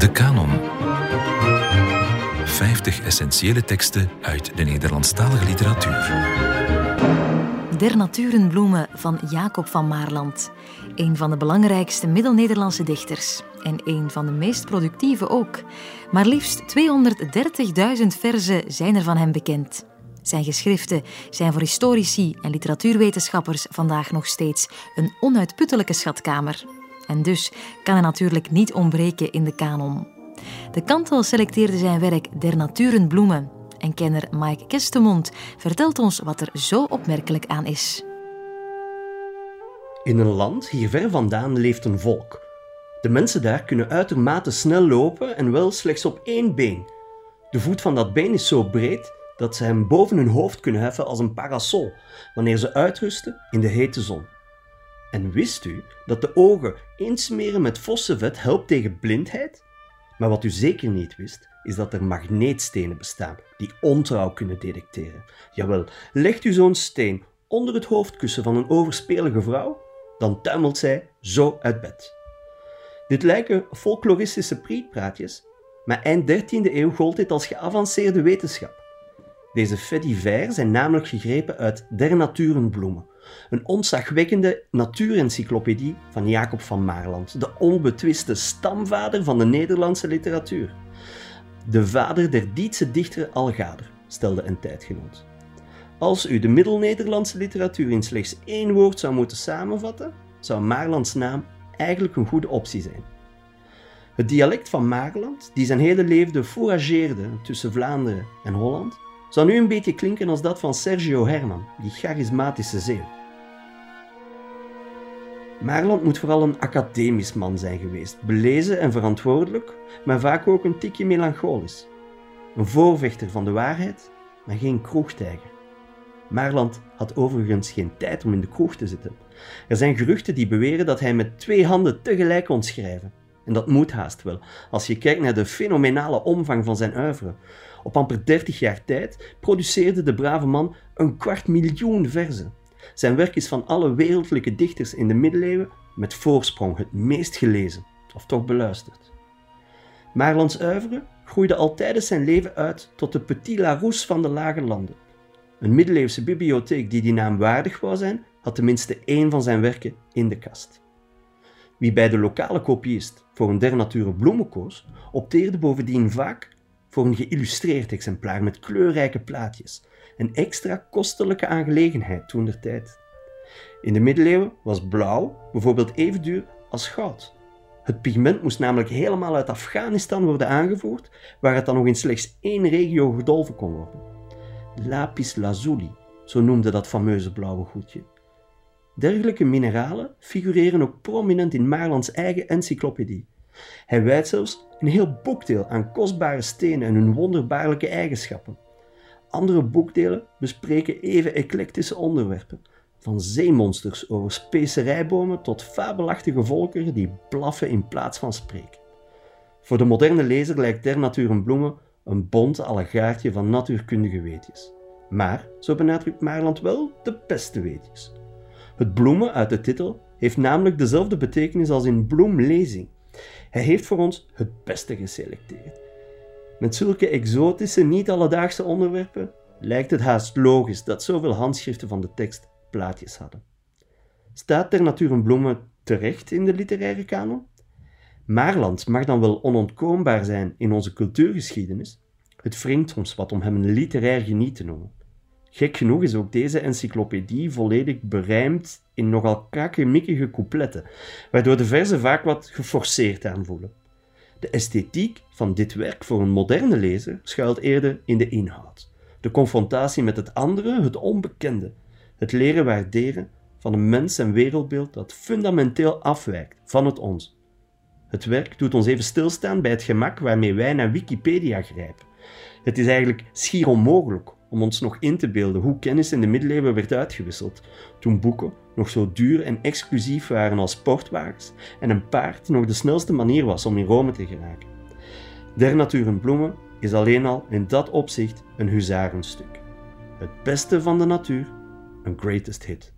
De Canon. 50 essentiële teksten uit de Nederlandstalige literatuur. Der Naturenbloemen van Jacob van Maarland. Een van de belangrijkste Middel-Nederlandse dichters. En een van de meest productieve ook. Maar liefst 230.000 verzen zijn er van hem bekend. Zijn geschriften zijn voor historici en literatuurwetenschappers vandaag nog steeds een onuitputtelijke schatkamer. En dus kan hij natuurlijk niet ontbreken in de kanon. De Kantel selecteerde zijn werk Der Naturenbloemen. En kenner Mike Kestemond vertelt ons wat er zo opmerkelijk aan is. In een land hier ver vandaan leeft een volk. De mensen daar kunnen uitermate snel lopen en wel slechts op één been. De voet van dat been is zo breed dat ze hem boven hun hoofd kunnen heffen als een parasol wanneer ze uitrusten in de hete zon. En wist u dat de ogen insmeren met vossenvet helpt tegen blindheid? Maar wat u zeker niet wist, is dat er magneetstenen bestaan die ontrouw kunnen detecteren. Jawel, legt u zo'n steen onder het hoofdkussen van een overspelige vrouw, dan tuimelt zij zo uit bed. Dit lijken folkloristische prietpraatjes, maar eind 13e eeuw gold dit als geavanceerde wetenschap. Deze faits zijn namelijk gegrepen uit Der Naturenbloemen, een ontzagwekkende natuurencyclopedie van Jacob van Maarland, de onbetwiste stamvader van de Nederlandse literatuur. De vader der Dietse dichter Algader, stelde een tijdgenoot. Als u de Middel-Nederlandse literatuur in slechts één woord zou moeten samenvatten, zou Maarlands naam eigenlijk een goede optie zijn. Het dialect van Maarland, die zijn hele leven fourageerde tussen Vlaanderen en Holland, zou nu een beetje klinken als dat van Sergio Herman, die charismatische zeeuw. Maarland moet vooral een academisch man zijn geweest, belezen en verantwoordelijk, maar vaak ook een tikje melancholisch. Een voorvechter van de waarheid, maar geen kroegtijger. Maarland had overigens geen tijd om in de kroeg te zitten. Er zijn geruchten die beweren dat hij met twee handen tegelijk kon schrijven. En dat moet haast wel, als je kijkt naar de fenomenale omvang van zijn oeuvre. Op amper 30 jaar tijd produceerde de brave man een kwart miljoen verzen. Zijn werk is van alle wereldlijke dichters in de middeleeuwen met voorsprong het meest gelezen, of toch beluisterd. Maarlands oeuvre groeide al tijdens zijn leven uit tot de Petit Larousse van de Lage Landen. Een middeleeuwse bibliotheek die die naam waardig wou zijn, had tenminste één van zijn werken in de kast. Wie bij de lokale kopiist voor een der nature bloemen koos, opteerde bovendien vaak voor een geïllustreerd exemplaar met kleurrijke plaatjes, een extra kostelijke aangelegenheid toen der tijd. In de middeleeuwen was blauw bijvoorbeeld even duur als goud. Het pigment moest namelijk helemaal uit Afghanistan worden aangevoerd, waar het dan nog in slechts één regio gedolven kon worden. Lapis lazuli, zo noemde dat fameuze blauwe goedje. Dergelijke mineralen figureren ook prominent in Maarlands eigen encyclopedie. Hij wijdt zelfs een heel boekdeel aan kostbare stenen en hun wonderbaarlijke eigenschappen. Andere boekdelen bespreken even eclectische onderwerpen, van zeemonsters over specerijbomen tot fabelachtige volkeren die blaffen in plaats van spreken. Voor de moderne lezer lijkt Der Natuur Bloemen een bont allegaartje van natuurkundige weetjes. Maar, zo benadrukt Maarland wel, de beste weetjes. Het bloemen uit de titel heeft namelijk dezelfde betekenis als in bloemlezing. Hij heeft voor ons het beste geselecteerd. Met zulke exotische, niet-alledaagse onderwerpen lijkt het haast logisch dat zoveel handschriften van de tekst plaatjes hadden. Staat ter natuur een bloemen terecht in de literaire kanon? Maarland mag dan wel onontkoombaar zijn in onze cultuurgeschiedenis. Het wringt ons wat om hem een literair geniet te noemen. Gek genoeg is ook deze encyclopedie volledig berijmd in nogal krakkemikkige coupletten, waardoor de verzen vaak wat geforceerd aanvoelen. De esthetiek van dit werk voor een moderne lezer schuilt eerder in de inhoud. De confrontatie met het andere, het onbekende, het leren waarderen van een mens en wereldbeeld dat fundamenteel afwijkt van het ons. Het werk doet ons even stilstaan bij het gemak waarmee wij naar Wikipedia grijpen. Het is eigenlijk schier onmogelijk om ons nog in te beelden hoe kennis in de middeleeuwen werd uitgewisseld, toen boeken nog zo duur en exclusief waren als sportwagens en een paard nog de snelste manier was om in Rome te geraken. Der Natuur Bloemen is alleen al in dat opzicht een huzarenstuk. Het beste van de natuur, een greatest hit.